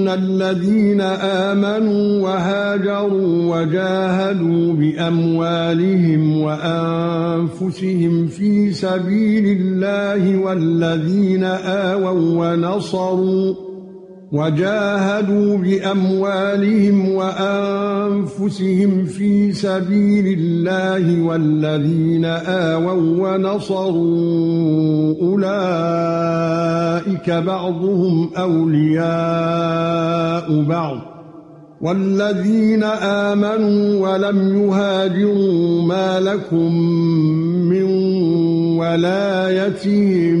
ان الذين امنوا وهاجروا وجاهدوا باموالهم وانفسهم في سبيل الله والذين آووا ونصروا وجاهدوا بأموالهم وأنفسهم في سبيل الله والذين آووا ونصروا أولئك بعضهم أولياء بعض والذين آمنوا ولم يهاجروا ما لكم من ولايتهم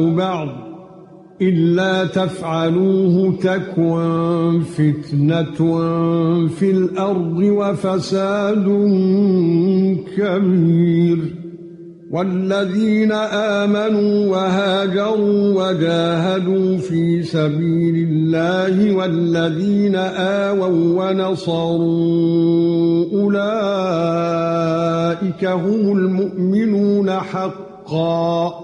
بعض إلا تفعلوه تكن فتنة في الأرض وفساد كبير والذين آمنوا وهاجروا وجاهدوا في سبيل الله والذين آووا ونصروا أولئك هم المؤمنون حقا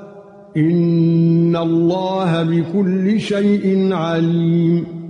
ان الله بكل شيء عليم